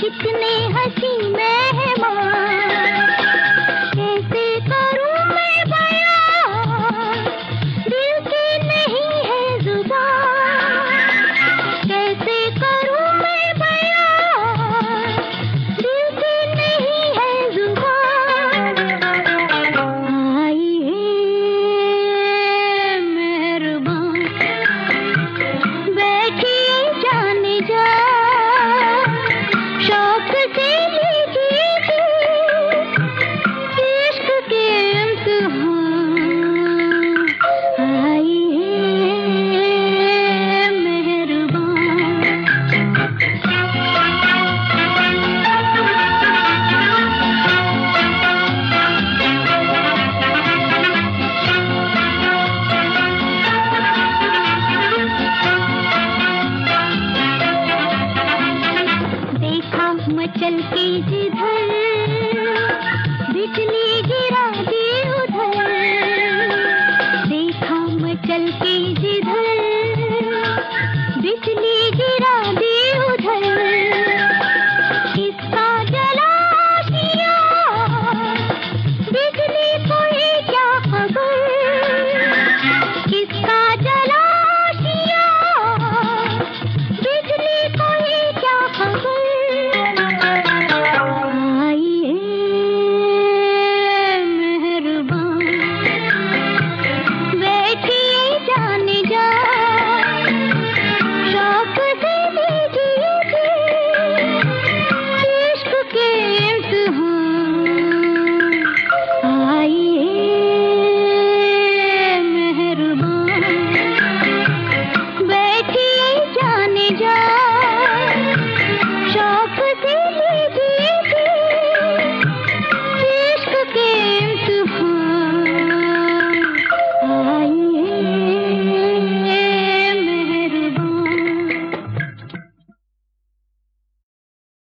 कितने हसी